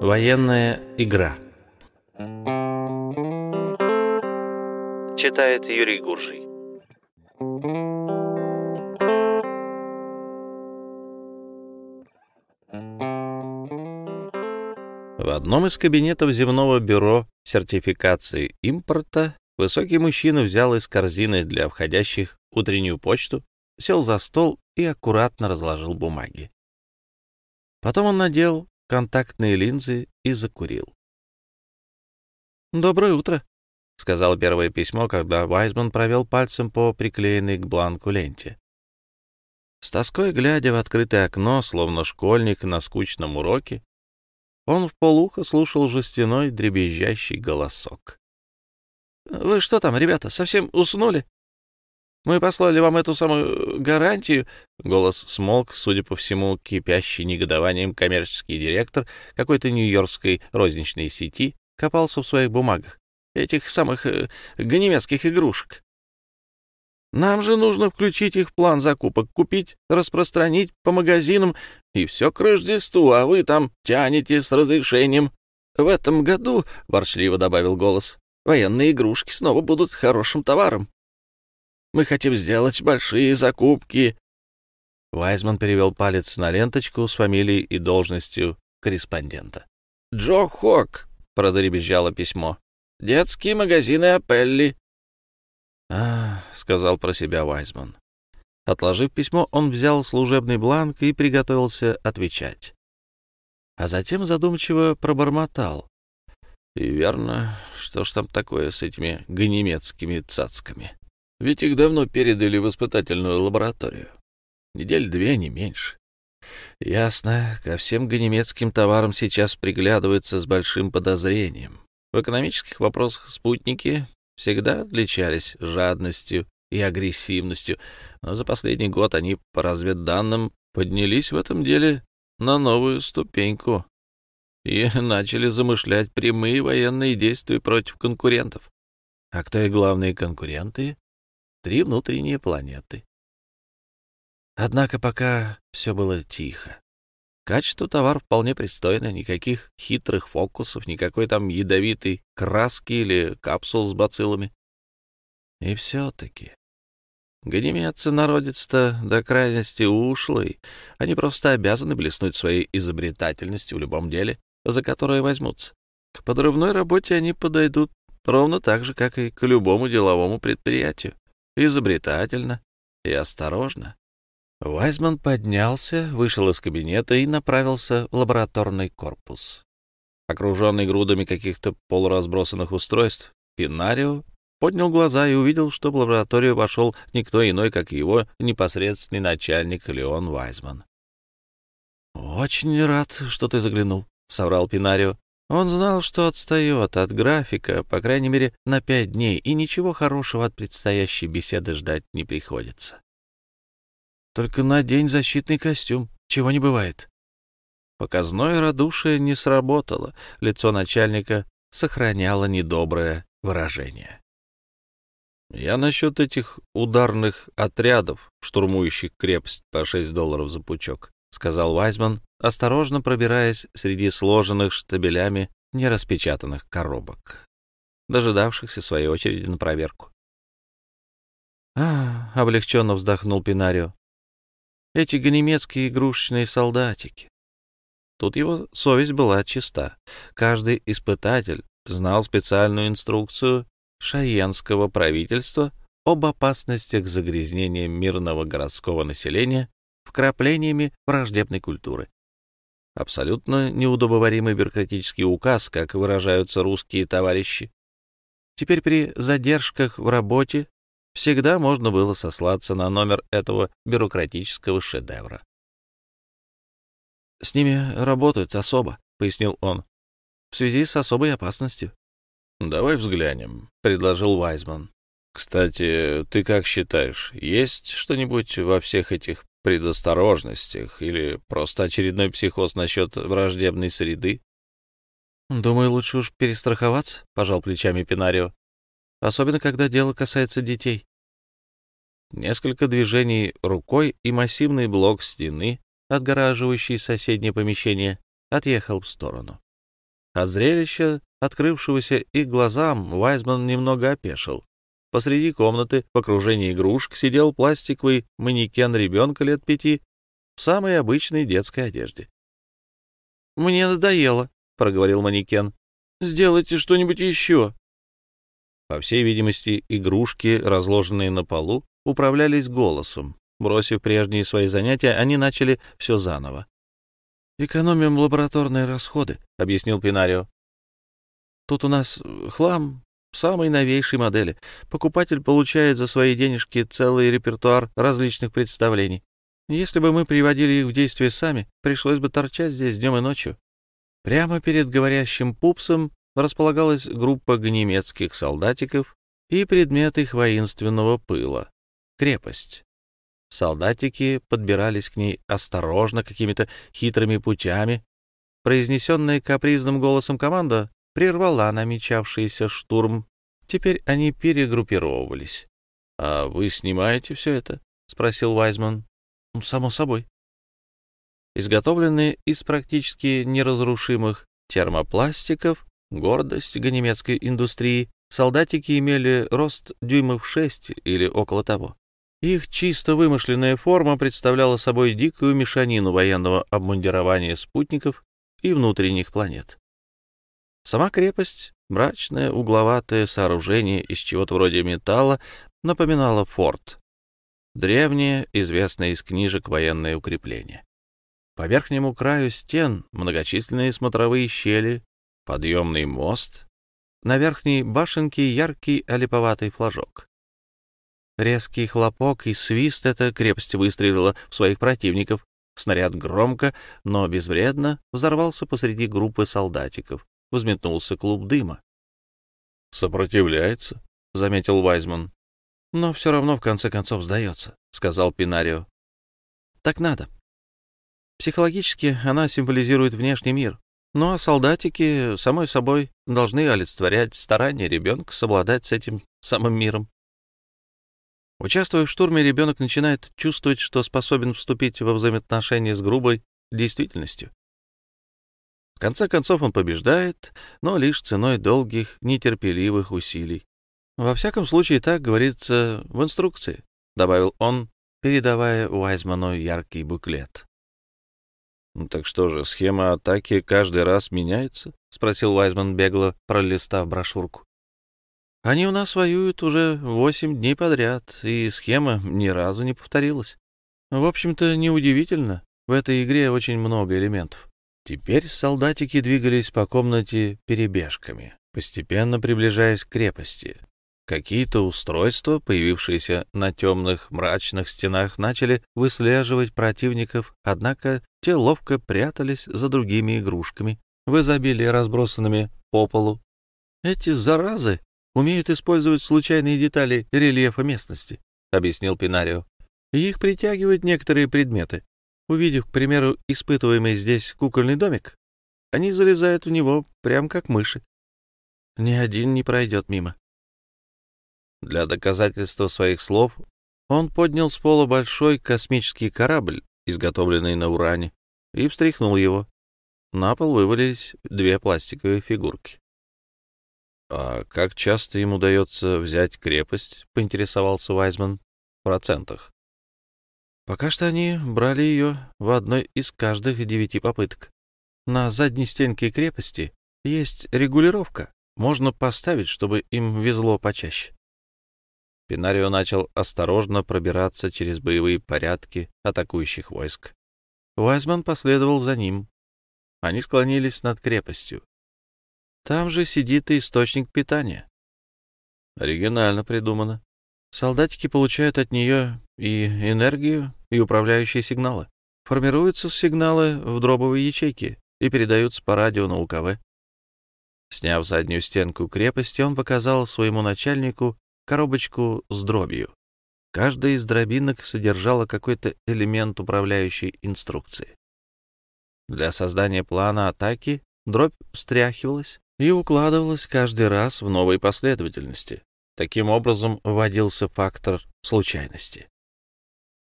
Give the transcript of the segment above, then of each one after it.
Военная игра. Читает Юрий Гуржий. В одном из кабинетов земного бюро сертификации импорта высокий мужчина взял из корзины для входящих утреннюю почту, сел за стол и аккуратно разложил бумаги. Потом он надел контактные линзы и закурил. «Доброе утро», — сказал первое письмо, когда Вайсман провел пальцем по приклеенной к бланку ленте. С тоской глядя в открытое окно, словно школьник на скучном уроке, он в полухо слушал жестяной дребезжащий голосок. «Вы что там, ребята, совсем уснули? Мы послали вам эту самую гарантию». Голос смолк, судя по всему, кипящий негодованием коммерческий директор какой-то нью-йоркской розничной сети копался в своих бумагах. Этих самых э, ганемецких игрушек. Нам же нужно включить их в план закупок, купить, распространить по магазинам, и все к Рождеству, а вы там тянете с разрешением. В этом году, — ворчливо добавил голос, — военные игрушки снова будут хорошим товаром. Мы хотим сделать большие закупки. Вайзман перевел палец на ленточку с фамилией и должностью корреспондента. «Джо Хок», — продребезжало письмо. «Детские магазины Апелли». «А, — сказал про себя Вайзман. Отложив письмо, он взял служебный бланк и приготовился отвечать. А затем задумчиво пробормотал. И верно, что ж там такое с этими ганемецкими цацками? Ведь их давно передали в испытательную лабораторию. Недель две, не меньше. Ясно, ко всем ганемецким товарам сейчас приглядываются с большим подозрением. В экономических вопросах спутники всегда отличались жадностью и агрессивностью, но за последний год они, по разведданным, поднялись в этом деле на новую ступеньку и начали замышлять прямые военные действия против конкурентов. А кто и главные конкуренты? Три внутренние планеты. Однако пока все было тихо. Качество товара вполне пристойно, никаких хитрых фокусов, никакой там ядовитой краски или капсул с бациллами. И все-таки Ганимедцы народец-то до крайности ушлый. Они просто обязаны блеснуть своей изобретательностью в любом деле, за которое возьмутся. К подрывной работе они подойдут ровно так же, как и к любому деловому предприятию изобретательно и осторожно. Вайзман поднялся, вышел из кабинета и направился в лабораторный корпус. Окруженный грудами каких-то полуразбросанных устройств, Пинарио поднял глаза и увидел, что в лабораторию вошел никто иной, как его непосредственный начальник Леон Вайзман. «Очень рад, что ты заглянул», — соврал Пинарио. Он знал, что отстает от графика, по крайней мере, на пять дней, и ничего хорошего от предстоящей беседы ждать не приходится. Только надень защитный костюм, чего не бывает. Показное радушие не сработало, лицо начальника сохраняло недоброе выражение. Я насчет этих ударных отрядов, штурмующих крепость по шесть долларов за пучок, — сказал Вайзман, осторожно пробираясь среди сложенных штабелями нераспечатанных коробок, дожидавшихся своей очереди на проверку. «А, — облегченно вздохнул Пинарио, — эти ганемецкие игрушечные солдатики. Тут его совесть была чиста. Каждый испытатель знал специальную инструкцию шаенского правительства об опасностях загрязнения мирного городского населения вкраплениями враждебной культуры. Абсолютно неудобоваримый бюрократический указ, как выражаются русские товарищи. Теперь при задержках в работе всегда можно было сослаться на номер этого бюрократического шедевра. «С ними работают особо», — пояснил он, — «в связи с особой опасностью». «Давай взглянем», — предложил Вайзман. «Кстати, ты как считаешь, есть что-нибудь во всех этих предосторожностях или просто очередной психоз насчет враждебной среды? Думаю, лучше уж перестраховаться, пожал плечами Пинарио. Особенно, когда дело касается детей. Несколько движений рукой и массивный блок стены, отгораживающий соседнее помещение, отъехал в сторону. От зрелища, открывшегося их глазам, Вайзман немного опешил. Посреди комнаты, в окружении игрушек, сидел пластиковый манекен ребенка лет пяти в самой обычной детской одежде. «Мне надоело», — проговорил манекен. «Сделайте что-нибудь еще». По всей видимости, игрушки, разложенные на полу, управлялись голосом. Бросив прежние свои занятия, они начали все заново. «Экономим лабораторные расходы», — объяснил Пинарио. «Тут у нас хлам самой новейшей модели. Покупатель получает за свои денежки целый репертуар различных представлений. Если бы мы приводили их в действие сами, пришлось бы торчать здесь днем и ночью». Прямо перед говорящим пупсом располагалась группа немецких солдатиков и предмет их воинственного пыла — крепость. Солдатики подбирались к ней осторожно, какими-то хитрыми путями. Произнесенная капризным голосом команда прервала намечавшийся штурм. Теперь они перегруппировывались. — А вы снимаете все это? — спросил Вайзман. — Само собой. Изготовленные из практически неразрушимых термопластиков, гордость ганемецкой индустрии, солдатики имели рост дюймов шесть или около того. Их чисто вымышленная форма представляла собой дикую мешанину военного обмундирования спутников и внутренних планет. Сама крепость, мрачное угловатое сооружение из чего-то вроде металла, напоминала форт. Древнее, известное из книжек военное укрепление. По верхнему краю стен многочисленные смотровые щели, подъемный мост, на верхней башенке яркий олиповатый флажок. Резкий хлопок и свист эта крепость выстрелила в своих противников. Снаряд громко, но безвредно взорвался посреди группы солдатиков. Взметнулся клуб дыма. «Сопротивляется», — заметил Вайзман. «Но все равно в конце концов сдается», — сказал Пинарио. «Так надо. Психологически она символизирует внешний мир, ну а солдатики, самой собой, должны олицетворять старание ребенка совладать с этим самым миром. Участвуя в штурме, ребенок начинает чувствовать, что способен вступить во взаимоотношения с грубой действительностью. В конце концов он побеждает, но лишь ценой долгих, нетерпеливых усилий. Во всяком случае, так говорится в инструкции, — добавил он, передавая Уайзману яркий буклет. «Ну, «Так что же, схема атаки каждый раз меняется?» — спросил Уайзман бегло, пролистав брошюрку. Они у нас воюют уже восемь дней подряд, и схема ни разу не повторилась. В общем-то, неудивительно. В этой игре очень много элементов. Теперь солдатики двигались по комнате перебежками, постепенно приближаясь к крепости. Какие-то устройства, появившиеся на темных мрачных стенах, начали выслеживать противников, однако те ловко прятались за другими игрушками, в изобилии разбросанными по полу. Эти заразы умеют использовать случайные детали рельефа местности, — объяснил Пинарио. их притягивают некоторые предметы. Увидев, к примеру, испытываемый здесь кукольный домик, они залезают в него прям как мыши. Ни один не пройдет мимо. Для доказательства своих слов он поднял с пола большой космический корабль, изготовленный на уране, и встряхнул его. На пол вывалились две пластиковые фигурки. «А как часто им удается взять крепость?» — поинтересовался Вайзман. «В процентах». «Пока что они брали ее в одной из каждых девяти попыток. На задней стенке крепости есть регулировка. Можно поставить, чтобы им везло почаще». Пинарио начал осторожно пробираться через боевые порядки атакующих войск. Вайзман последовал за ним. Они склонились над крепостью. Там же сидит и источник питания. Оригинально придумано. Солдатики получают от нее и энергию, и управляющие сигналы. Формируются сигналы в дробовые ячейки и передаются по радио на УКВ. Сняв заднюю стенку крепости, он показал своему начальнику коробочку с дробью. Каждая из дробинок содержала какой-то элемент управляющей инструкции. Для создания плана атаки дробь встряхивалась, и укладывалась каждый раз в новой последовательности. Таким образом вводился фактор случайности.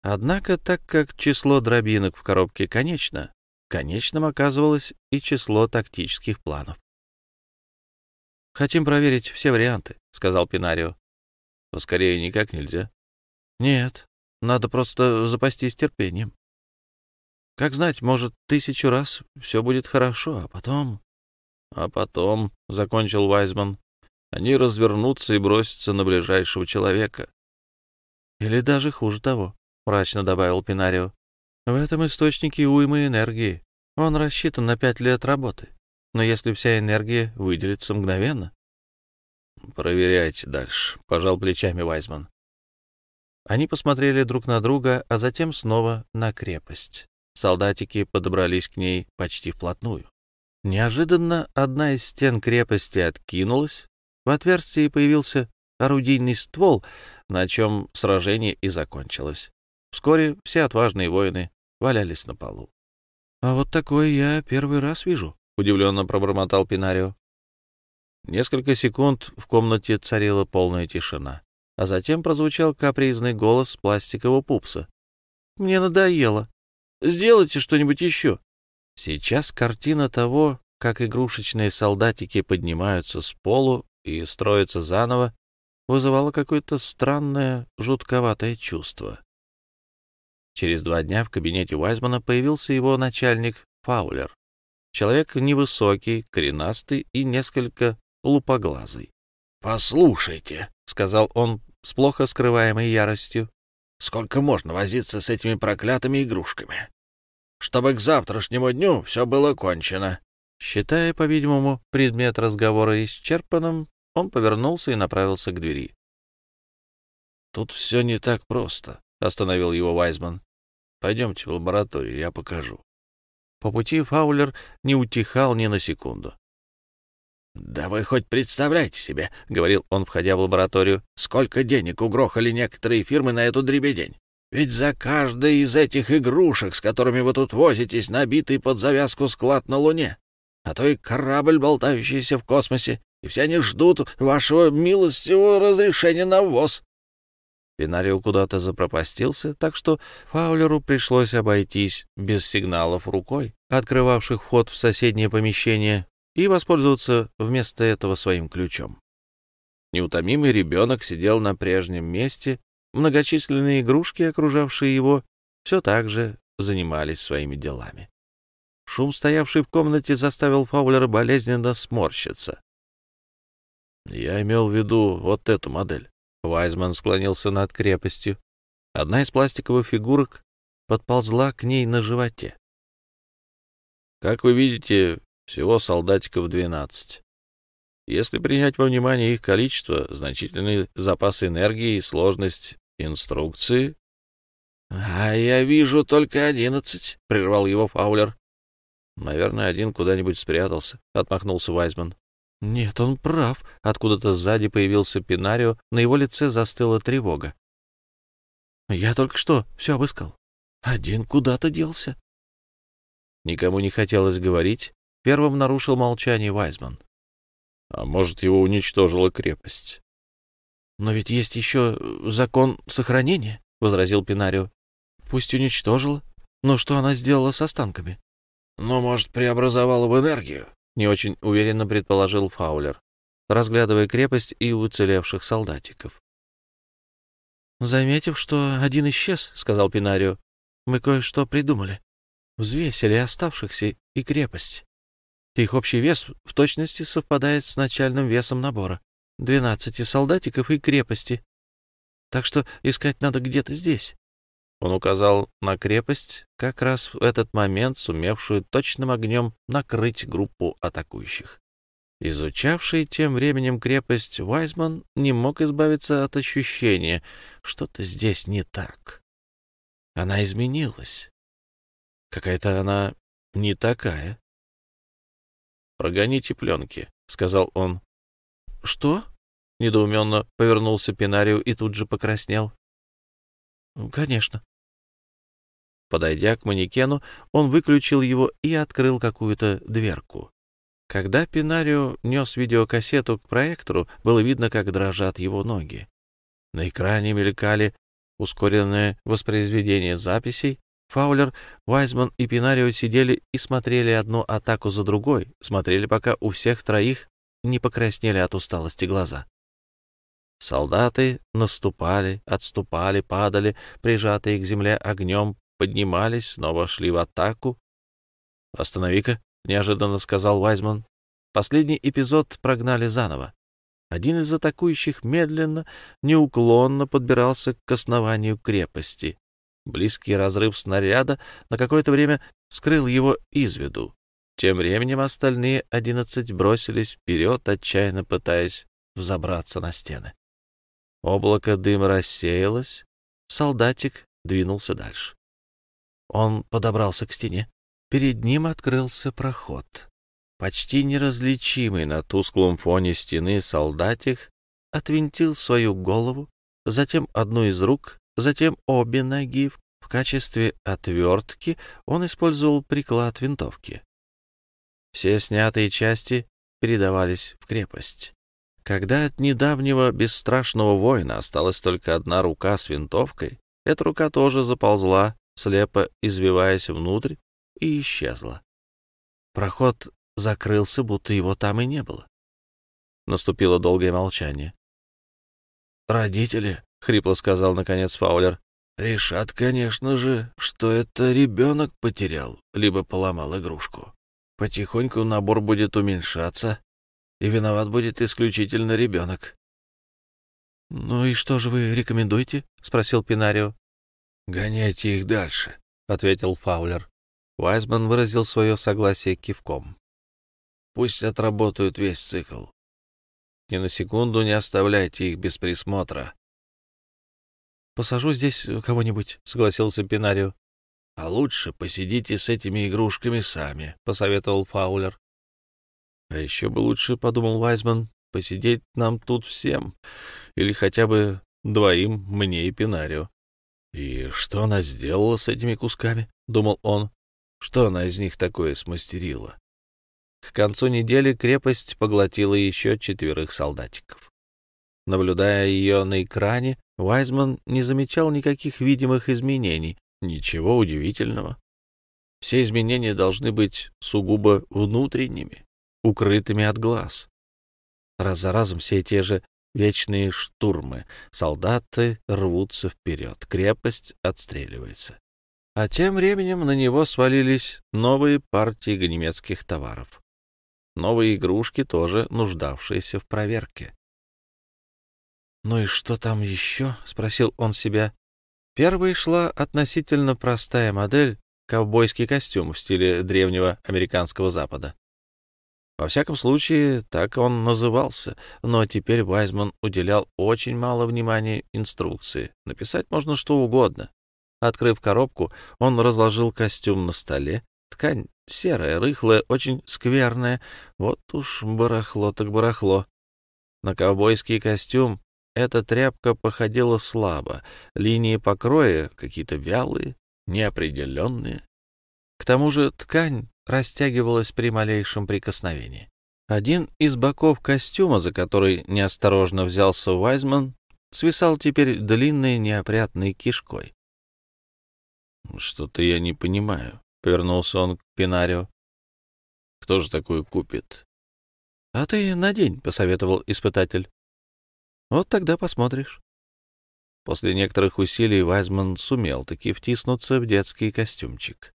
Однако, так как число дробинок в коробке конечно, конечным оказывалось и число тактических планов. «Хотим проверить все варианты», — сказал Пинарио. «Поскорее никак нельзя». «Нет, надо просто запастись терпением. Как знать, может, тысячу раз все будет хорошо, а потом...» «А потом», — закончил Вайзман, — «они развернутся и бросятся на ближайшего человека». «Или даже хуже того», — мрачно добавил Пинарио. «В этом источнике уйма энергии. Он рассчитан на пять лет работы. Но если вся энергия выделится мгновенно...» «Проверяйте дальше», — пожал плечами Вайзман. Они посмотрели друг на друга, а затем снова на крепость. Солдатики подобрались к ней почти вплотную. Неожиданно одна из стен крепости откинулась, в отверстии появился орудийный ствол, на чем сражение и закончилось. Вскоре все отважные воины валялись на полу. — А вот такое я первый раз вижу, — удивленно пробормотал Пинарио. Несколько секунд в комнате царила полная тишина, а затем прозвучал капризный голос пластикового пупса. — Мне надоело. Сделайте что-нибудь еще. Сейчас картина того, как игрушечные солдатики поднимаются с полу и строятся заново, вызывала какое-то странное, жутковатое чувство. Через два дня в кабинете Уайзмана появился его начальник Фаулер. Человек невысокий, коренастый и несколько лупоглазый. — Послушайте, — сказал он с плохо скрываемой яростью, — сколько можно возиться с этими проклятыми игрушками? Чтобы к завтрашнему дню все было кончено. Считая, по-видимому, предмет разговора исчерпанным, он повернулся и направился к двери. «Тут все не так просто», — остановил его Вайзман. «Пойдемте в лабораторию, я покажу». По пути Фаулер не утихал ни на секунду. «Да вы хоть представляете себе, — говорил он, входя в лабораторию, — сколько денег угрохали некоторые фирмы на эту дребедень. Ведь за каждой из этих игрушек, с которыми вы тут возитесь, набитый под завязку склад на Луне, а то и корабль, болтающийся в космосе, и все они ждут вашего милостивого разрешения на ввоз. Пинарио куда-то запропастился, так что Фаулеру пришлось обойтись без сигналов рукой, открывавших вход в соседнее помещение, и воспользоваться вместо этого своим ключом. Неутомимый ребенок сидел на прежнем месте, многочисленные игрушки, окружавшие его, все так же занимались своими делами. Шум, стоявший в комнате, заставил Фаулера болезненно сморщиться. Я имел в виду вот эту модель. Вайзман склонился над крепостью. Одна из пластиковых фигурок подползла к ней на животе. Как вы видите, всего солдатиков двенадцать. Если принять во внимание их количество, значительный запас энергии и сложность инструкции... — А я вижу только одиннадцать, — прервал его Фаулер. — Наверное, один куда-нибудь спрятался, — отмахнулся Вайзман. Нет, он прав. Откуда-то сзади появился Пинарио, на его лице застыла тревога. Я только что все обыскал. Один куда-то делся. Никому не хотелось говорить. Первым нарушил молчание Вайзман. А может, его уничтожила крепость? Но ведь есть еще закон сохранения, — возразил Пинарио. Пусть уничтожила, но что она сделала с останками? Но, может, преобразовала в энергию? Не очень уверенно предположил Фаулер, разглядывая крепость и уцелевших солдатиков. «Заметив, что один исчез, — сказал Пинарио, — мы кое-что придумали. Взвесили оставшихся и крепость. Их общий вес в точности совпадает с начальным весом набора — двенадцати солдатиков и крепости. Так что искать надо где-то здесь. Он указал на крепость, как раз в этот момент сумевшую точным огнем накрыть группу атакующих. Изучавший тем временем крепость Вайзман не мог избавиться от ощущения, что-то здесь не так. Она изменилась. Какая-то она не такая. «Прогоните пленки», — сказал он. «Что?» — недоуменно повернулся Пинарию и тут же покраснел. «Конечно». Подойдя к манекену, он выключил его и открыл какую-то дверку. Когда Пинарио нес видеокассету к проектору, было видно, как дрожат его ноги. На экране мелькали ускоренное воспроизведение записей. Фаулер, Вайзман и Пинарио сидели и смотрели одну атаку за другой, смотрели, пока у всех троих не покраснели от усталости глаза. Солдаты наступали, отступали, падали, прижатые к земле огнем, поднимались, снова шли в атаку. «Останови-ка», — неожиданно сказал Вайзман. Последний эпизод прогнали заново. Один из атакующих медленно, неуклонно подбирался к основанию крепости. Близкий разрыв снаряда на какое-то время скрыл его из виду. Тем временем остальные одиннадцать бросились вперед, отчаянно пытаясь взобраться на стены. Облако дыма рассеялось, солдатик двинулся дальше. Он подобрался к стене. Перед ним открылся проход. Почти неразличимый на тусклом фоне стены солдатик отвинтил свою голову, затем одну из рук, затем обе ноги. В качестве отвертки он использовал приклад винтовки. Все снятые части передавались в крепость. Когда от недавнего бесстрашного воина осталась только одна рука с винтовкой, эта рука тоже заползла, слепо извиваясь внутрь, и исчезла. Проход закрылся, будто его там и не было. Наступило долгое молчание. «Родители», — хрипло сказал наконец Фаулер, — «решат, конечно же, что это ребенок потерял, либо поломал игрушку. Потихоньку набор будет уменьшаться, и виноват будет исключительно ребенок». «Ну и что же вы рекомендуете?» — спросил Пинарио. «Гоняйте их дальше», — ответил Фаулер. Вайсман выразил свое согласие кивком. Пусть отработают весь цикл. Ни на секунду не оставляйте их без присмотра. «Посажу здесь кого-нибудь», — согласился Пинарио. «А лучше посидите с этими игрушками сами», — посоветовал Фаулер. «А еще бы лучше, — подумал Вайзман, — посидеть нам тут всем, или хотя бы двоим, мне и Пинарио». «И что она сделала с этими кусками?» — думал он. «Что она из них такое смастерила?» К концу недели крепость поглотила еще четверых солдатиков. Наблюдая ее на экране, Вайзман не замечал никаких видимых изменений, ничего удивительного. Все изменения должны быть сугубо внутренними, укрытыми от глаз. Раз за разом все те же вечные штурмы. Солдаты рвутся вперед, крепость отстреливается. А тем временем на него свалились новые партии немецких товаров новые игрушки, тоже нуждавшиеся в проверке. «Ну и что там еще?» — спросил он себя. Первой шла относительно простая модель — ковбойский костюм в стиле древнего американского запада. Во всяком случае, так он назывался, но теперь Вайзман уделял очень мало внимания инструкции. Написать можно что угодно. Открыв коробку, он разложил костюм на столе, Ткань серая, рыхлая, очень скверная. Вот уж барахло так барахло. На ковбойский костюм эта тряпка походила слабо. Линии покроя какие-то вялые, неопределенные. К тому же ткань растягивалась при малейшем прикосновении. Один из боков костюма, за который неосторожно взялся Вайзман, свисал теперь длинной неопрятной кишкой. «Что-то я не понимаю», Повернулся он к Пинарио. Кто же такую купит? — А ты надень, — посоветовал испытатель. — Вот тогда посмотришь. После некоторых усилий Вайзман сумел таки втиснуться в детский костюмчик. —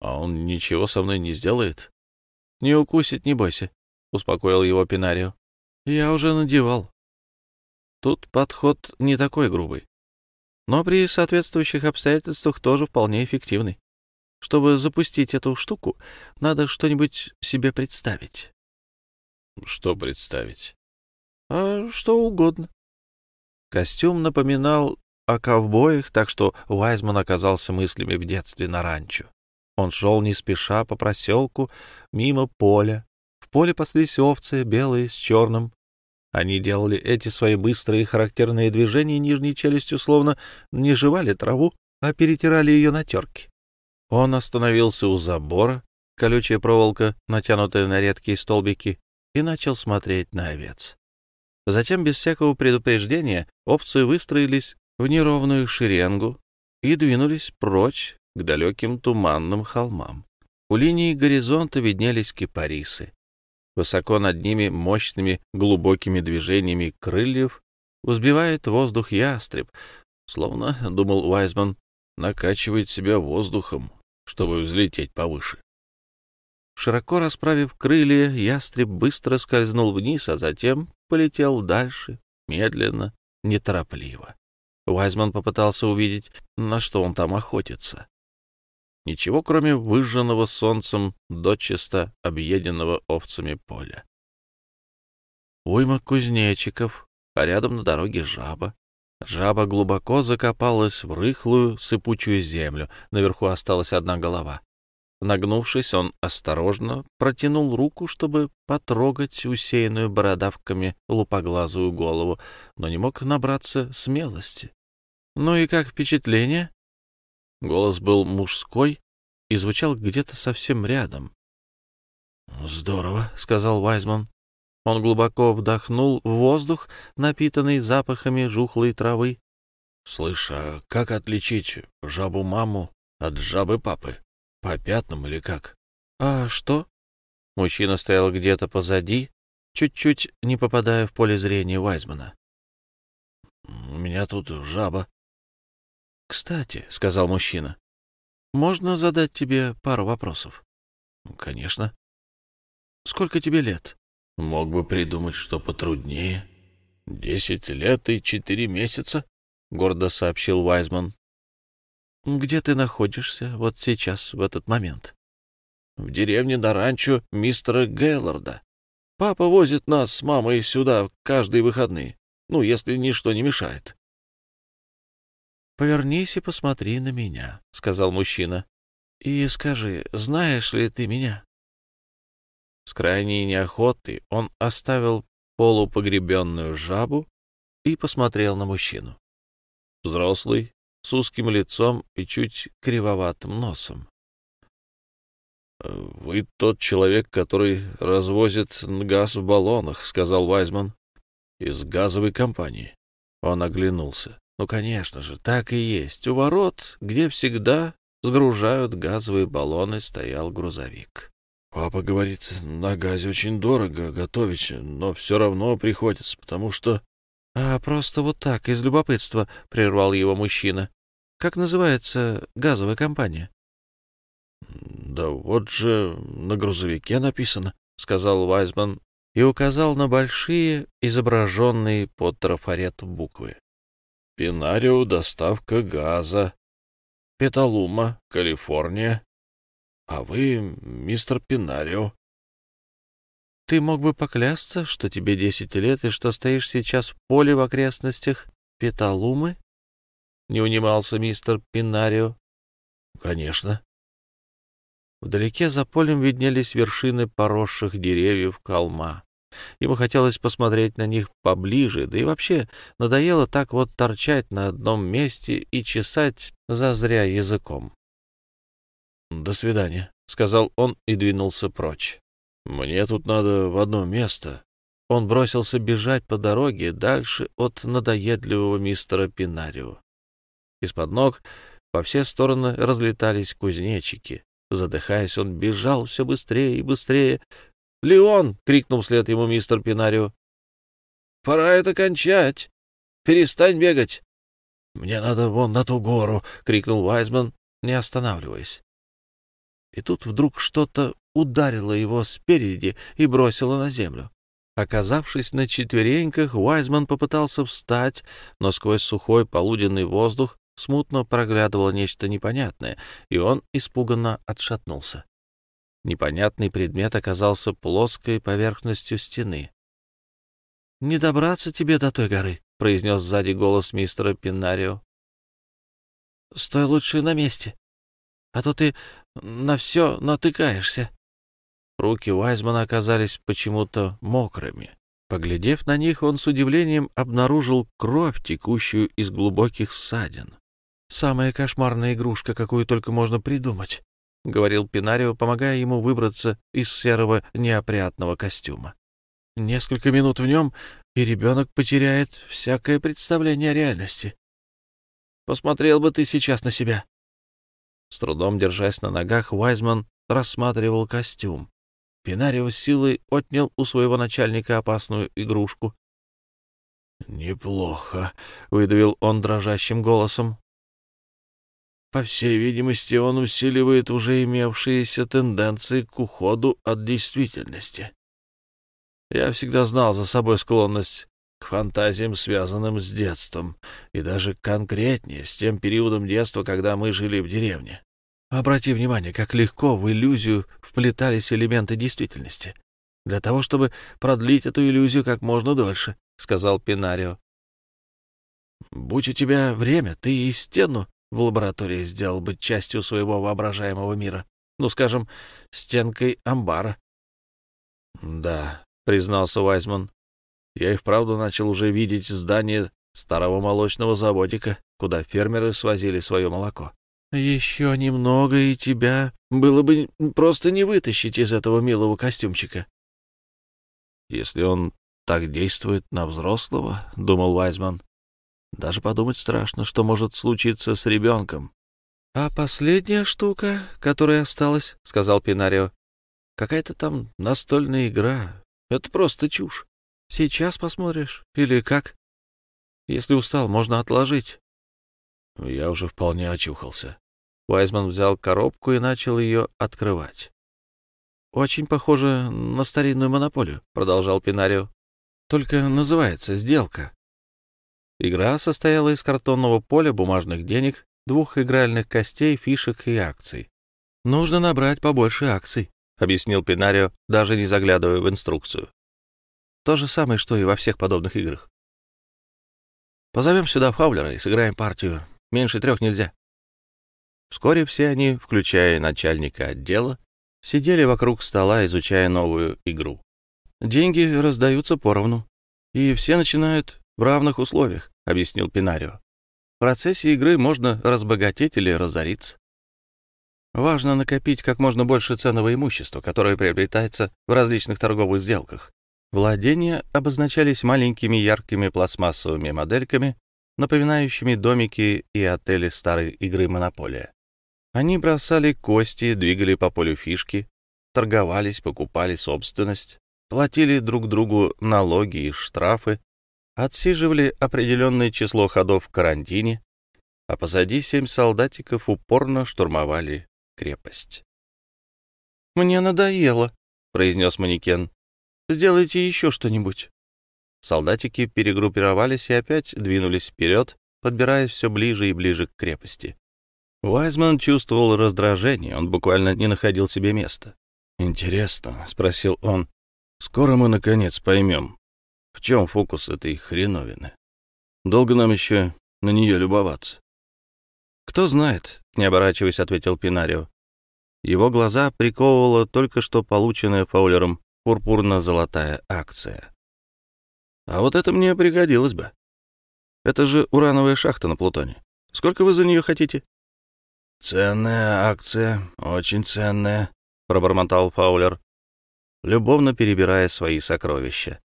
А он ничего со мной не сделает? — Не укусит, не бойся, — успокоил его Пинарио. — Я уже надевал. Тут подход не такой грубый, но при соответствующих обстоятельствах тоже вполне эффективный. Чтобы запустить эту штуку, надо что-нибудь себе представить. — Что представить? — А что угодно. Костюм напоминал о ковбоях, так что Уайзман оказался мыслями в детстве на ранчо. Он шел не спеша по проселку, мимо поля. В поле паслись овцы, белые с черным. Они делали эти свои быстрые характерные движения нижней челюстью, словно не жевали траву, а перетирали ее на терке. Он остановился у забора, колючая проволока, натянутая на редкие столбики, и начал смотреть на овец. Затем, без всякого предупреждения, овцы выстроились в неровную шеренгу и двинулись прочь к далеким туманным холмам. У линии горизонта виднелись кипарисы. Высоко над ними мощными глубокими движениями крыльев взбивает воздух ястреб, словно, — думал Уайзман, — накачивает себя воздухом, чтобы взлететь повыше. Широко расправив крылья, ястреб быстро скользнул вниз, а затем полетел дальше, медленно, неторопливо. Уайзман попытался увидеть, на что он там охотится. Ничего, кроме выжженного солнцем дочисто объеденного овцами поля. Уйма кузнечиков, а рядом на дороге жаба. Жаба глубоко закопалась в рыхлую, сыпучую землю. Наверху осталась одна голова. Нагнувшись, он осторожно протянул руку, чтобы потрогать усеянную бородавками лупоглазую голову, но не мог набраться смелости. «Ну и как впечатление?» Голос был мужской и звучал где-то совсем рядом. «Здорово», — сказал Вайзман. Он глубоко вдохнул в воздух, напитанный запахами жухлой травы. «Слышь, а как отличить жабу-маму от жабы-папы? По пятнам или как?» «А что?» Мужчина стоял где-то позади, чуть-чуть не попадая в поле зрения Вайзмана. «У меня тут жаба», «Кстати», — сказал мужчина, — «можно задать тебе пару вопросов?» «Конечно». «Сколько тебе лет?» «Мог бы придумать, что потруднее». «Десять лет и четыре месяца», — гордо сообщил Вайзман. «Где ты находишься вот сейчас, в этот момент?» «В деревне на ранчо мистера Гейлорда. Папа возит нас с мамой сюда каждые выходные, ну, если ничто не мешает». «Повернись и посмотри на меня», — сказал мужчина. «И скажи, знаешь ли ты меня?» С крайней неохотой он оставил полупогребенную жабу и посмотрел на мужчину. Взрослый, с узким лицом и чуть кривоватым носом. «Вы тот человек, который развозит газ в баллонах», — сказал Вайзман. «Из газовой компании». Он оглянулся. Ну, конечно же, так и есть. У ворот, где всегда сгружают газовые баллоны, стоял грузовик. Папа говорит, на газе очень дорого готовить, но все равно приходится, потому что... — А просто вот так, из любопытства, — прервал его мужчина. — Как называется газовая компания? — Да вот же на грузовике написано, — сказал Вайсман и указал на большие, изображенные под трафарет буквы. Пинарио доставка газа. Петалума, Калифорния. А вы мистер Пинарио. Ты мог бы поклясться, что тебе десять лет и что стоишь сейчас в поле в окрестностях Петалумы? Не унимался мистер Пинарио. Конечно. Вдалеке за полем виднелись вершины поросших деревьев холма. Ему хотелось посмотреть на них поближе, да и вообще надоело так вот торчать на одном месте и чесать зазря языком. «До свидания», — сказал он и двинулся прочь. «Мне тут надо в одно место». Он бросился бежать по дороге дальше от надоедливого мистера Пинарио. Из-под ног во все стороны разлетались кузнечики. Задыхаясь, он бежал все быстрее и быстрее, «Леон!» — крикнул вслед ему мистер Пинарио. «Пора это кончать! Перестань бегать!» «Мне надо вон на ту гору!» — крикнул Вайзман, не останавливаясь. И тут вдруг что-то ударило его спереди и бросило на землю. Оказавшись на четвереньках, Уайзман попытался встать, но сквозь сухой полуденный воздух смутно проглядывало нечто непонятное, и он испуганно отшатнулся. Непонятный предмет оказался плоской поверхностью стены. — Не добраться тебе до той горы, — произнес сзади голос мистера Пинарио. — Стой лучше на месте, а то ты на все натыкаешься. Руки Уайзмана оказались почему-то мокрыми. Поглядев на них, он с удивлением обнаружил кровь, текущую из глубоких ссадин. Самая кошмарная игрушка, какую только можно придумать. — говорил Пинарио, помогая ему выбраться из серого неопрятного костюма. «Несколько минут в нем, и ребенок потеряет всякое представление о реальности. Посмотрел бы ты сейчас на себя». С трудом держась на ногах, Уайзман рассматривал костюм. Пинарио силой отнял у своего начальника опасную игрушку. «Неплохо», — выдавил он дрожащим голосом. «По всей видимости, он усиливает уже имевшиеся тенденции к уходу от действительности. Я всегда знал за собой склонность к фантазиям, связанным с детством, и даже конкретнее, с тем периодом детства, когда мы жили в деревне. Обрати внимание, как легко в иллюзию вплетались элементы действительности. Для того, чтобы продлить эту иллюзию как можно дольше, — сказал Пинарио. Будь у тебя время, ты и стену в лаборатории сделал бы частью своего воображаемого мира. Ну, скажем, стенкой амбара. — Да, — признался Вайзман, — я и вправду начал уже видеть здание старого молочного заводика, куда фермеры свозили свое молоко. Еще немного, и тебя было бы просто не вытащить из этого милого костюмчика. Если он так действует на взрослого, — думал Вайзман, — даже подумать страшно, что может случиться с ребенком. — А последняя штука, которая осталась, — сказал Пинарио, — какая-то там настольная игра. Это просто чушь. Сейчас посмотришь. Или как? Если устал, можно отложить. Я уже вполне очухался. Уайзман взял коробку и начал ее открывать. «Очень похоже на старинную монополию», — продолжал Пинарио. «Только называется «Сделка». Игра состояла из картонного поля, бумажных денег, двух игральных костей, фишек и акций. «Нужно набрать побольше акций», — объяснил Пинарио, даже не заглядывая в инструкцию. «То же самое, что и во всех подобных играх. Позовем сюда Фаулера и сыграем партию Меньше трех нельзя. Вскоре все они, включая начальника отдела, сидели вокруг стола, изучая новую игру. Деньги раздаются поровну, и все начинают в равных условиях, объяснил Пинарио. В процессе игры можно разбогатеть или разориться. Важно накопить как можно больше ценного имущества, которое приобретается в различных торговых сделках. Владения обозначались маленькими яркими пластмассовыми модельками, напоминающими домики и отели старой игры «Монополия». Они бросали кости, двигали по полю фишки, торговались, покупали собственность, платили друг другу налоги и штрафы, отсиживали определенное число ходов в карантине, а позади семь солдатиков упорно штурмовали крепость. «Мне надоело», — произнес манекен. «Сделайте еще что-нибудь». Солдатики перегруппировались и опять двинулись вперед, подбираясь все ближе и ближе к крепости. Вайзман чувствовал раздражение, он буквально не находил себе места. «Интересно», — спросил он, — «скоро мы, наконец, поймем, в чем фокус этой хреновины. Долго нам еще на нее любоваться?» «Кто знает», — не оборачиваясь, ответил Пинарио. Его глаза приковывала только что полученная Фаулером пурпурно-золотая акция. А вот это мне пригодилось бы. Это же урановая шахта на Плутоне. Сколько вы за нее хотите? — Ценная акция, очень ценная, — пробормотал Фаулер, любовно перебирая свои сокровища. —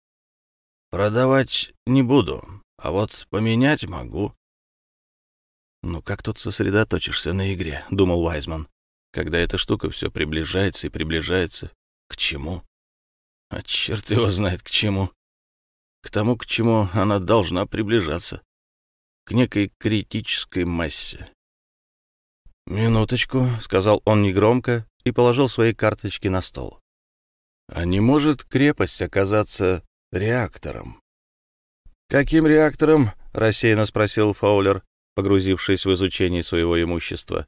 Продавать не буду, а вот поменять могу. — Ну как тут сосредоточишься на игре, — думал Вайзман, — когда эта штука все приближается и приближается. К чему? А черт его знает к чему к тому, к чему она должна приближаться, к некой критической массе. «Минуточку», — сказал он негромко и положил свои карточки на стол. «А не может крепость оказаться реактором?» «Каким реактором?» — рассеянно спросил Фаулер, погрузившись в изучение своего имущества.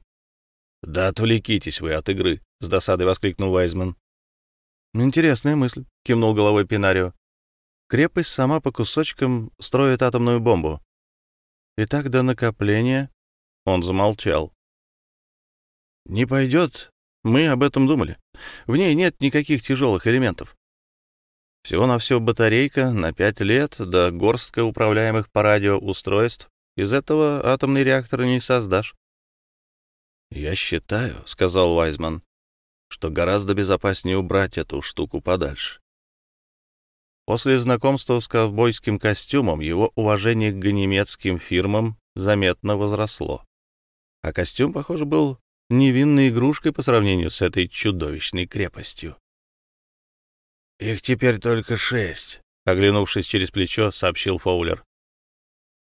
«Да отвлекитесь вы от игры!» — с досадой воскликнул Вайзман. «Интересная мысль», — кивнул головой Пинарио. Крепость сама по кусочкам строит атомную бомбу. И так до накопления он замолчал. «Не пойдет. Мы об этом думали. В ней нет никаких тяжелых элементов. Всего-навсего батарейка на пять лет до горстка управляемых по радио устройств. Из этого атомный реактор не создашь. «Я считаю», — сказал Вайзман, — «что гораздо безопаснее убрать эту штуку подальше. После знакомства с ковбойским костюмом его уважение к немецким фирмам заметно возросло. А костюм, похоже, был невинной игрушкой по сравнению с этой чудовищной крепостью. Их теперь только шесть, — оглянувшись через плечо, сообщил Фоулер.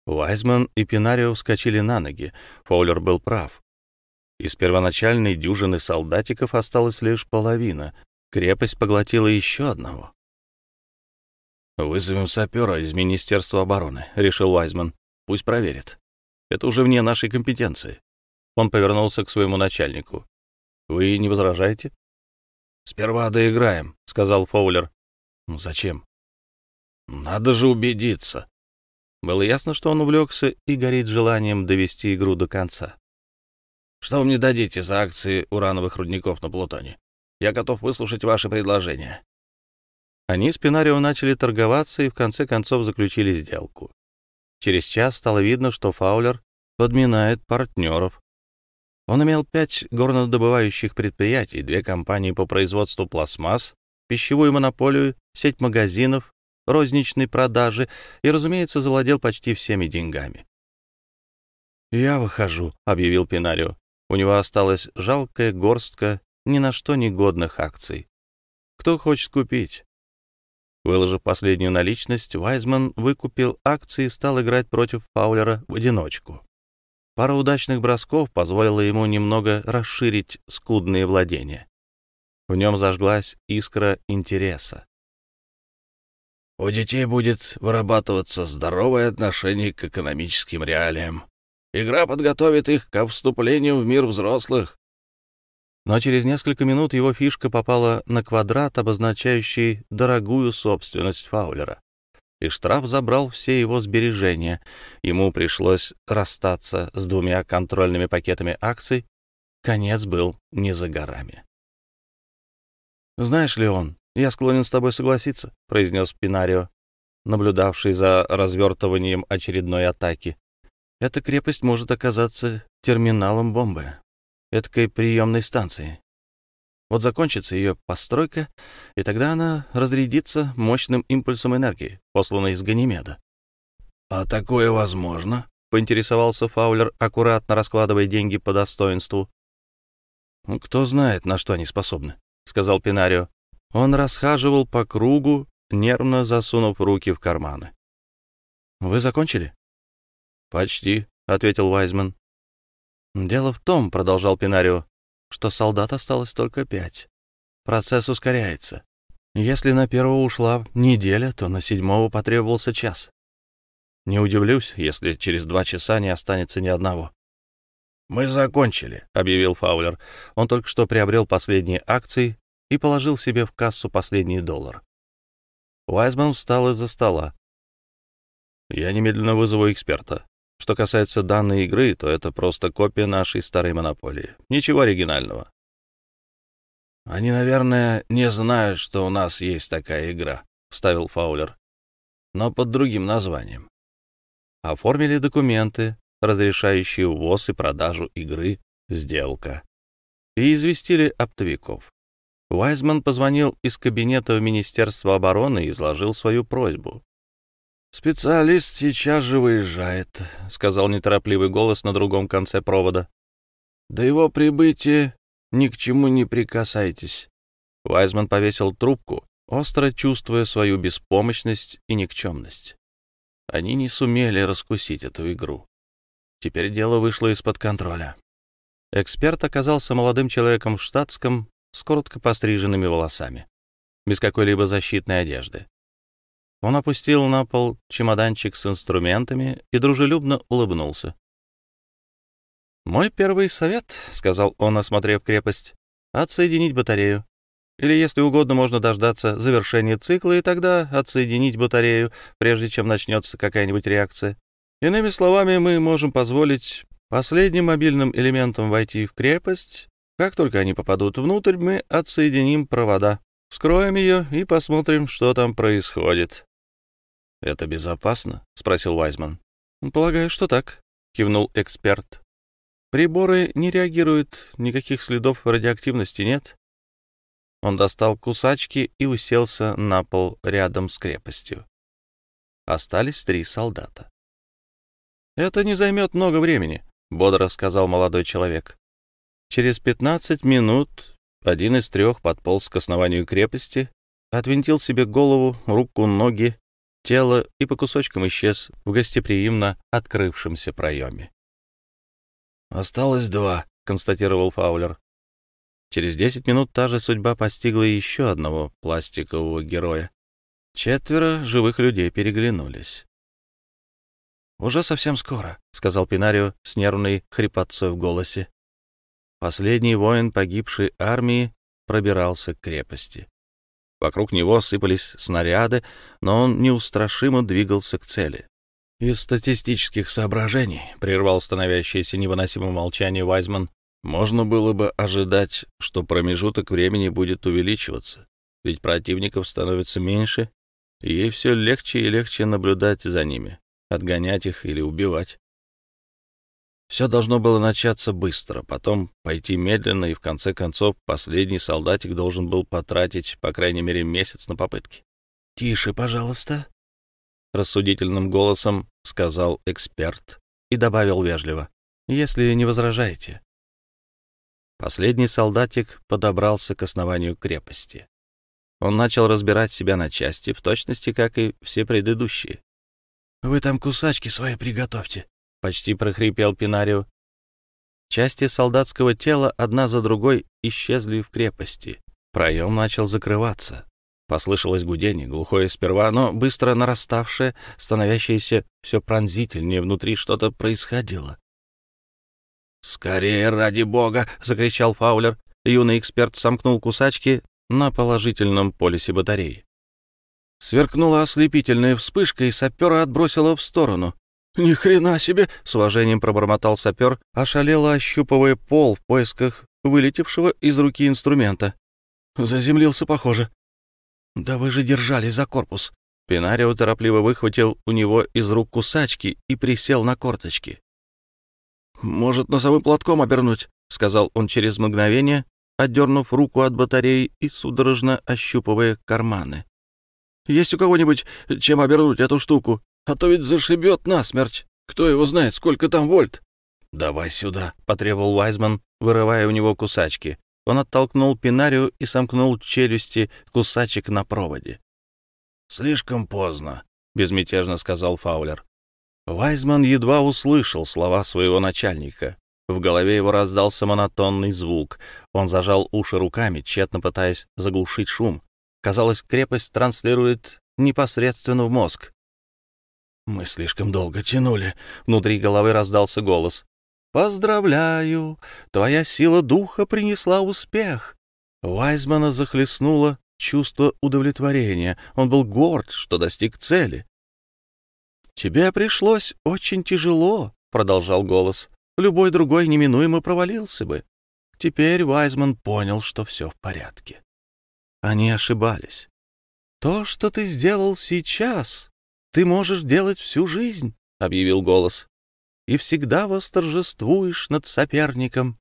Вайзман и Пинарио вскочили на ноги. Фоулер был прав. Из первоначальной дюжины солдатиков осталась лишь половина. Крепость поглотила еще одного. «Вызовем сапера из Министерства обороны», — решил Вайзман. «Пусть проверит. Это уже вне нашей компетенции». Он повернулся к своему начальнику. «Вы не возражаете?» «Сперва доиграем», — сказал Фоулер. «Ну зачем?» «Надо же убедиться». Было ясно, что он увлекся и горит желанием довести игру до конца. «Что вы мне дадите за акции урановых рудников на Плутоне? Я готов выслушать ваши предложения». Они с Пинарио начали торговаться и в конце концов заключили сделку. Через час стало видно, что Фаулер подминает партнеров. Он имел пять горнодобывающих предприятий, две компании по производству пластмасс, пищевую монополию, сеть магазинов, розничной продажи и, разумеется, завладел почти всеми деньгами. «Я выхожу», — объявил Пинарио. У него осталась жалкая горстка ни на что негодных акций. Кто хочет купить? Выложив последнюю наличность, Вайзман выкупил акции и стал играть против Фаулера в одиночку. Пара удачных бросков позволила ему немного расширить скудные владения. В нем зажглась искра интереса. У детей будет вырабатываться здоровое отношение к экономическим реалиям. Игра подготовит их к вступлению в мир взрослых. Но через несколько минут его фишка попала на квадрат, обозначающий дорогую собственность Фаулера. И штраф забрал все его сбережения. Ему пришлось расстаться с двумя контрольными пакетами акций. Конец был не за горами. «Знаешь ли он, я склонен с тобой согласиться», — произнес Пинарио, наблюдавший за развертыванием очередной атаки. «Эта крепость может оказаться терминалом бомбы эткой приемной станции. Вот закончится ее постройка, и тогда она разрядится мощным импульсом энергии, посланной из Ганимеда. — А такое возможно? — поинтересовался Фаулер, аккуратно раскладывая деньги по достоинству. «Ну, — Кто знает, на что они способны, — сказал Пинарио. Он расхаживал по кругу, нервно засунув руки в карманы. — Вы закончили? — Почти, — ответил Вайзман. «Дело в том, — продолжал Пинарио, — что солдат осталось только пять. Процесс ускоряется. Если на первого ушла неделя, то на седьмого потребовался час. Не удивлюсь, если через два часа не останется ни одного. «Мы закончили», — объявил Фаулер. Он только что приобрел последние акции и положил себе в кассу последний доллар. Уайзман встал из-за стола. «Я немедленно вызову эксперта. Что касается данной игры, то это просто копия нашей старой монополии. Ничего оригинального. «Они, наверное, не знают, что у нас есть такая игра», — вставил Фаулер. «Но под другим названием». Оформили документы, разрешающие ввоз и продажу игры «Сделка», и известили оптовиков. Вайзман позвонил из кабинета в Министерство обороны и изложил свою просьбу. «Специалист сейчас же выезжает», — сказал неторопливый голос на другом конце провода. «До его прибытия ни к чему не прикасайтесь». Вайзман повесил трубку, остро чувствуя свою беспомощность и никчемность. Они не сумели раскусить эту игру. Теперь дело вышло из-под контроля. Эксперт оказался молодым человеком в штатском, с коротко постриженными волосами, без какой-либо защитной одежды. Он опустил на пол чемоданчик с инструментами и дружелюбно улыбнулся. «Мой первый совет», — сказал он, осмотрев крепость, — «отсоединить батарею. Или, если угодно, можно дождаться завершения цикла и тогда отсоединить батарею, прежде чем начнется какая-нибудь реакция. Иными словами, мы можем позволить последним мобильным элементам войти в крепость. Как только они попадут внутрь, мы отсоединим провода, вскроем ее и посмотрим, что там происходит. «Это безопасно?» — спросил Вайзман. «Полагаю, что так», — кивнул эксперт. «Приборы не реагируют, никаких следов радиоактивности нет». Он достал кусачки и уселся на пол рядом с крепостью. Остались три солдата. «Это не займет много времени», — бодро сказал молодой человек. Через пятнадцать минут один из трех подполз к основанию крепости, отвинтил себе голову, руку, ноги, тело и по кусочкам исчез в гостеприимно открывшемся проеме. «Осталось два», — констатировал Фаулер. Через десять минут та же судьба постигла еще одного пластикового героя. Четверо живых людей переглянулись. «Уже совсем скоро», — сказал Пинарио с нервной хрипотцой в голосе. Последний воин погибшей армии пробирался к крепости. Вокруг него сыпались снаряды, но он неустрашимо двигался к цели. «Из статистических соображений», — прервал становящееся невыносимое молчание Вайзман, «можно было бы ожидать, что промежуток времени будет увеличиваться, ведь противников становится меньше, и ей все легче и легче наблюдать за ними, отгонять их или убивать. Все должно было начаться быстро, потом пойти медленно, и в конце концов последний солдатик должен был потратить, по крайней мере, месяц на попытки. «Тише, пожалуйста», — рассудительным голосом сказал эксперт и добавил вежливо, «если не возражаете». Последний солдатик подобрался к основанию крепости. Он начал разбирать себя на части, в точности, как и все предыдущие. «Вы там кусачки свои приготовьте», — почти прохрипел Пинарио. Части солдатского тела одна за другой исчезли в крепости. Проем начал закрываться. Послышалось гудение, глухое сперва, но быстро нараставшее, становящееся все пронзительнее, внутри что-то происходило. «Скорее, ради бога!» — закричал Фаулер. Юный эксперт сомкнул кусачки на положительном полюсе батареи. Сверкнула ослепительная вспышка, и сапера отбросила в сторону. «Ни хрена себе!» — с уважением пробормотал сапер, ошалело ощупывая пол в поисках вылетевшего из руки инструмента. «Заземлился, похоже». «Да вы же держались за корпус!» Пинарио торопливо выхватил у него из рук кусачки и присел на корточки. «Может, носовым платком обернуть?» — сказал он через мгновение, отдернув руку от батареи и судорожно ощупывая карманы. «Есть у кого-нибудь чем обернуть эту штуку?» А то ведь зашибет насмерть. Кто его знает, сколько там вольт? — Давай сюда, — потребовал Вайзман, вырывая у него кусачки. Он оттолкнул пинарию и сомкнул челюсти кусачек на проводе. — Слишком поздно, — безмятежно сказал Фаулер. Вайзман едва услышал слова своего начальника. В голове его раздался монотонный звук. Он зажал уши руками, тщетно пытаясь заглушить шум. Казалось, крепость транслирует непосредственно в мозг. Мы слишком долго тянули. Внутри головы раздался голос. «Поздравляю! Твоя сила духа принесла успех!» Вайзмана захлестнуло чувство удовлетворения. Он был горд, что достиг цели. «Тебе пришлось очень тяжело», — продолжал голос. «Любой другой неминуемо провалился бы. Теперь Вайзман понял, что все в порядке. Они ошибались. То, что ты сделал сейчас, ты можешь делать всю жизнь, — объявил голос, — и всегда восторжествуешь над соперником.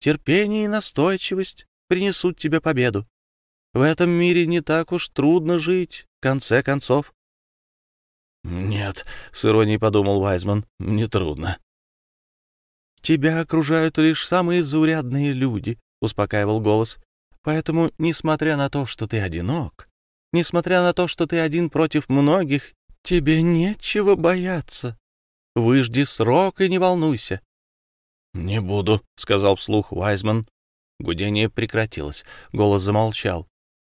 Терпение и настойчивость принесут тебе победу. В этом мире не так уж трудно жить, в конце концов. — Нет, — с иронией подумал Вайзман, — не трудно. — Тебя окружают лишь самые заурядные люди, — успокаивал голос. — Поэтому, несмотря на то, что ты одинок, несмотря на то, что ты один против многих Тебе нечего бояться. Выжди срок и не волнуйся. — Не буду, — сказал вслух Вайзман. Гудение прекратилось. Голос замолчал.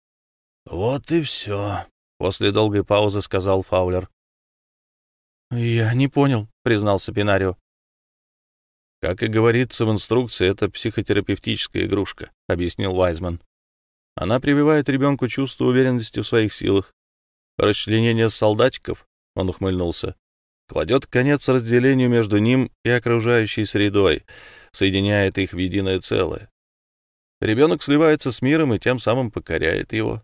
— Вот и все, — после долгой паузы сказал Фаулер. — Я не понял, — признался Пинарио. — Как и говорится в инструкции, это психотерапевтическая игрушка, — объяснил Вайзман. Она прививает ребенку чувство уверенности в своих силах, Расчленение солдатиков, он ухмыльнулся, кладет конец разделению между ним и окружающей средой, соединяет их в единое целое. Ребенок сливается с миром и тем самым покоряет его.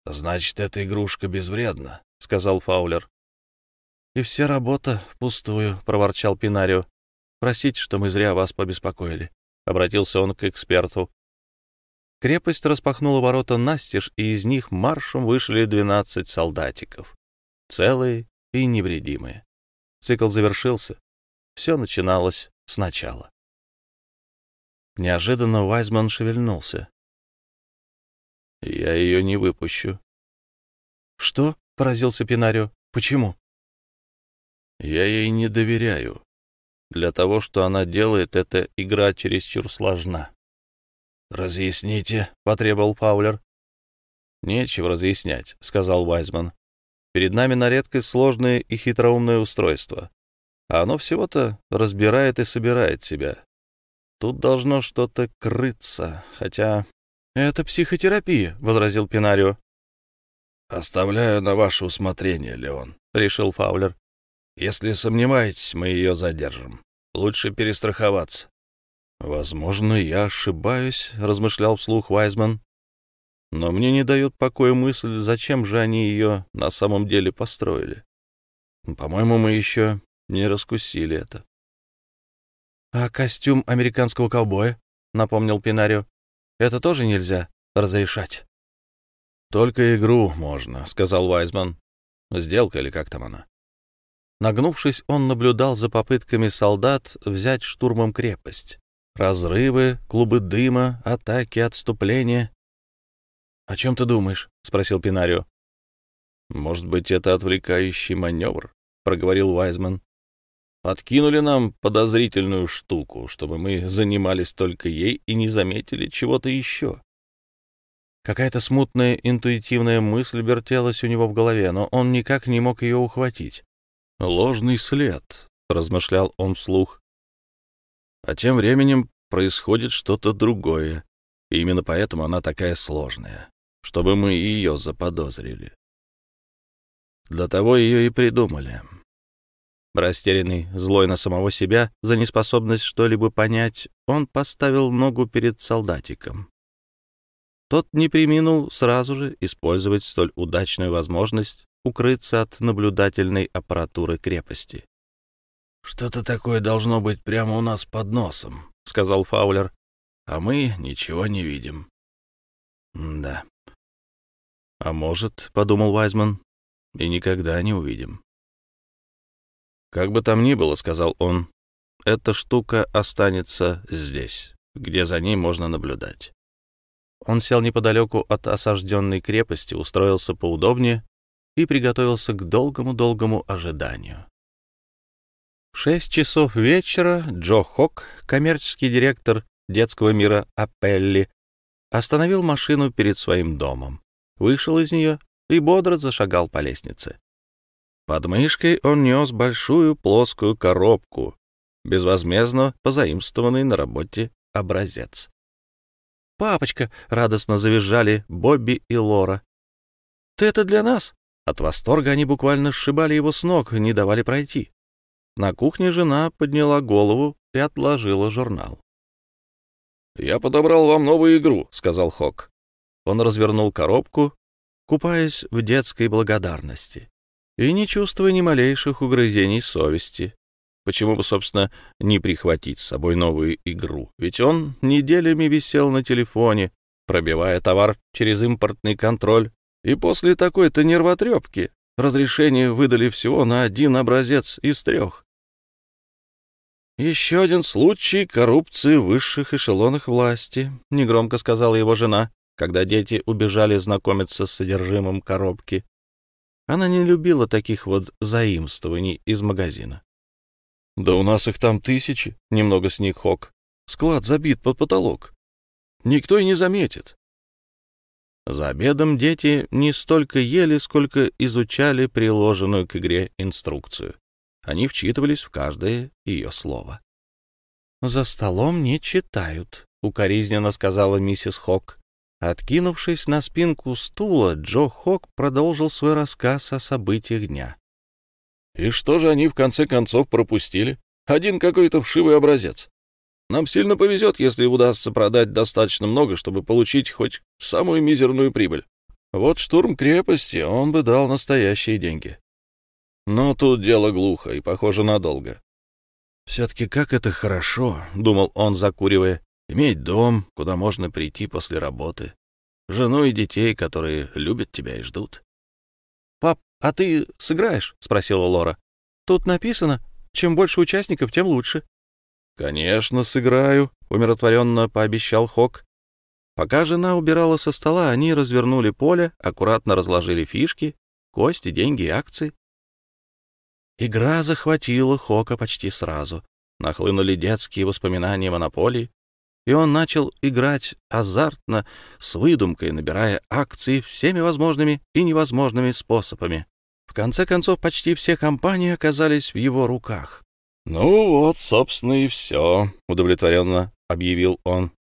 — Значит, эта игрушка безвредна, — сказал Фаулер. — И вся работа впустую, — проворчал Пинарио. — Простите, что мы зря вас побеспокоили, — обратился он к эксперту. Крепость распахнула ворота настежь, и из них маршем вышли двенадцать солдатиков, целые и невредимые. Цикл завершился. Все начиналось сначала. Неожиданно Вайзман шевельнулся. Я ее не выпущу. «Что?» — поразился Пинарио. «Почему?» «Я ей не доверяю. Для того, что она делает, эта игра чересчур сложна». «Разъясните», — потребовал Фаулер. «Нечего разъяснять», — сказал Вайзман. «Перед нами на редкость сложное и хитроумное устройство. А оно всего-то разбирает и собирает себя. Тут должно что-то крыться, хотя...» «Это психотерапия», — возразил Пинарио. «Оставляю на ваше усмотрение, Леон», — решил Фаулер. «Если сомневаетесь, мы ее задержим. Лучше перестраховаться». «Возможно, я ошибаюсь», — размышлял вслух Вайзман. «Но мне не дает покоя мысль, зачем же они ее на самом деле построили. По-моему, мы еще не раскусили это». «А костюм американского ковбоя?» — напомнил Пинарио. «Это тоже нельзя разрешать». «Только игру можно», — сказал Вайзман. «Сделка или как там она?» Нагнувшись, он наблюдал за попытками солдат взять штурмом крепость. Разрывы, клубы дыма, атаки, отступления. «О чем ты думаешь?» — спросил Пинарио. «Может быть, это отвлекающий маневр?» — проговорил Вайзман. «Откинули нам подозрительную штуку, чтобы мы занимались только ей и не заметили чего-то еще. Какая-то смутная интуитивная мысль вертелась у него в голове, но он никак не мог ее ухватить. «Ложный след», — размышлял он вслух. А тем временем происходит что-то другое, и именно поэтому она такая сложная, чтобы мы ее заподозрили. Для того ее и придумали. Растерянный, злой на самого себя за неспособность что-либо понять, он поставил ногу перед солдатиком. Тот не приминул сразу же использовать столь удачную возможность укрыться от наблюдательной аппаратуры крепости. «Что-то такое должно быть прямо у нас под носом», — сказал Фаулер, — «а мы ничего не видим». «Да». «А может, — подумал Вайзман, — и никогда не увидим». «Как бы там ни было, — сказал он, — эта штука останется здесь, где за ней можно наблюдать. Он сел неподалеку от осажденной крепости, устроился поудобнее и приготовился к долгому-долгому ожиданию. В шесть часов вечера Джо Хок, коммерческий директор детского мира Апелли, остановил машину перед своим домом, вышел из нее и бодро зашагал по лестнице. Под мышкой он нес большую плоскую коробку, безвозмездно позаимствованный на работе образец. «Папочка!» — радостно завизжали Бобби и Лора. «Ты это для нас?» От восторга они буквально сшибали его с ног, не давали пройти. На кухне жена подняла голову и отложила журнал. «Я подобрал вам новую игру», — сказал Хок. Он развернул коробку, купаясь в детской благодарности и не чувствуя ни малейших угрызений совести. Почему бы, собственно, не прихватить с собой новую игру? Ведь он неделями висел на телефоне, пробивая товар через импортный контроль. И после такой-то нервотрепки разрешение выдали всего на один образец из трех. «Еще один случай коррупции в высших эшелонах власти», — негромко сказала его жена, когда дети убежали знакомиться с содержимым коробки. Она не любила таких вот заимствований из магазина. Да у нас их там тысячи, немного сник Хок. Склад забит под потолок. Никто и не заметит. За обедом дети не столько ели, сколько изучали приложенную к игре инструкцию. Они вчитывались в каждое ее слово. «За столом не читают», — укоризненно сказала миссис Хок. Откинувшись на спинку стула, Джо Хок продолжил свой рассказ о событиях дня. И что же они в конце концов пропустили? Один какой-то вшивый образец. Нам сильно повезет, если удастся продать достаточно много, чтобы получить хоть самую мизерную прибыль. Вот штурм крепости, он бы дал настоящие деньги. Но тут дело глухо и, похоже, надолго. «Все-таки как это хорошо», — думал он, закуривая, — «иметь дом, куда можно прийти после работы, жену и детей, которые любят тебя и ждут». «Пап, а ты сыграешь?» — спросила Лора. «Тут написано, чем больше участников, тем лучше». «Конечно, сыграю», — умиротворенно пообещал Хок. Пока жена убирала со стола, они развернули поле, аккуратно разложили фишки, кости, деньги и акции. Игра захватила Хока почти сразу. Нахлынули детские воспоминания монополии, и он начал играть азартно, с выдумкой, набирая акции всеми возможными и невозможными способами. В конце концов, почти все компании оказались в его руках. «Ну вот, собственно, и все», — удовлетворенно объявил он.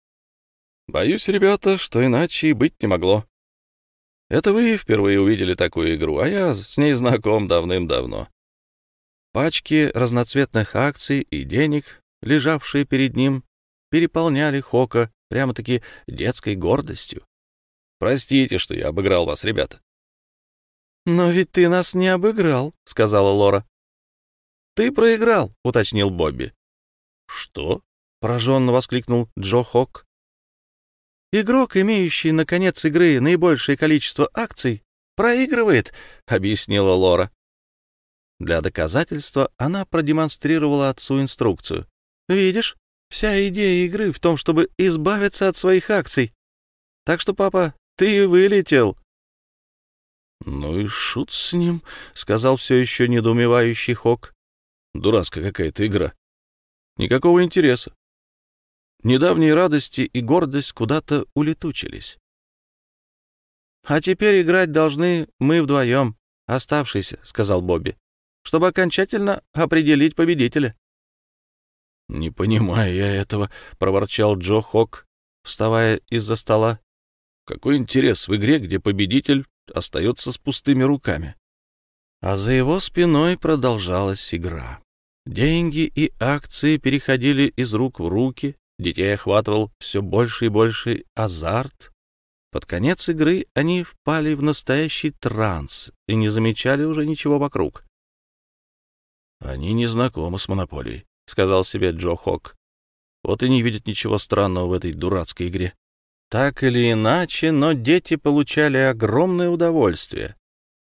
«Боюсь, ребята, что иначе и быть не могло. Это вы впервые увидели такую игру, а я с ней знаком давным-давно. Пачки разноцветных акций и денег, лежавшие перед ним, переполняли Хока прямо-таки детской гордостью. Простите, что я обыграл вас, ребята. «Но ведь ты нас не обыграл», — сказала Лора. «Ты проиграл», — уточнил Бобби. «Что?» — пораженно воскликнул Джо Хок. «Игрок, имеющий на конец игры наибольшее количество акций, проигрывает», — объяснила Лора. Для доказательства она продемонстрировала отцу инструкцию. «Видишь, вся идея игры в том, чтобы избавиться от своих акций. Так что, папа, ты вылетел». «Ну и шут с ним», — сказал все еще недоумевающий Хок. «Дурацкая какая-то игра. Никакого интереса. Недавние радости и гордость куда-то улетучились. «А теперь играть должны мы вдвоем, оставшиеся», — сказал Бобби чтобы окончательно определить победителя. — Не понимаю я этого, — проворчал Джо Хок, вставая из-за стола. — Какой интерес в игре, где победитель остается с пустыми руками? А за его спиной продолжалась игра. Деньги и акции переходили из рук в руки, детей охватывал все больше и больше азарт. Под конец игры они впали в настоящий транс и не замечали уже ничего вокруг. «Они не знакомы с монополией», — сказал себе Джо Хок. «Вот и не видят ничего странного в этой дурацкой игре». Так или иначе, но дети получали огромное удовольствие.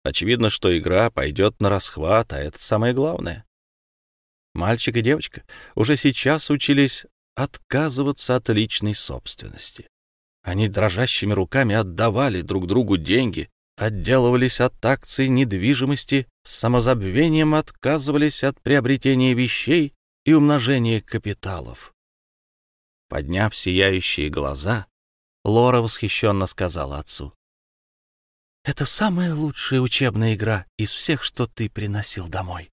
Очевидно, что игра пойдет на расхват, а это самое главное. Мальчик и девочка уже сейчас учились отказываться от личной собственности. Они дрожащими руками отдавали друг другу деньги, отделывались от акций недвижимости, с самозабвением отказывались от приобретения вещей и умножения капиталов. Подняв сияющие глаза, Лора восхищенно сказала отцу. «Это самая лучшая учебная игра из всех, что ты приносил домой».